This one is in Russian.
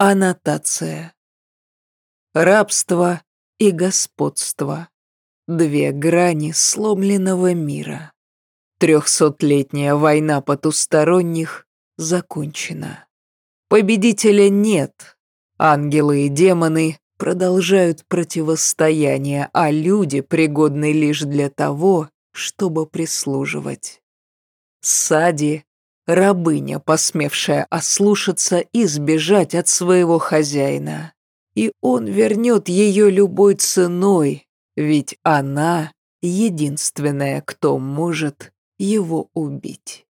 Аннотация. Рабство и господство. Две грани сломленного мира. Трехсотлетняя война потусторонних закончена. Победителя нет. Ангелы и демоны продолжают противостояние, а люди пригодны лишь для того, чтобы прислуживать. Сади — рабыня, посмевшая ослушаться и сбежать от своего хозяина. И он вернет ее любой ценой, ведь она единственная, кто может его убить.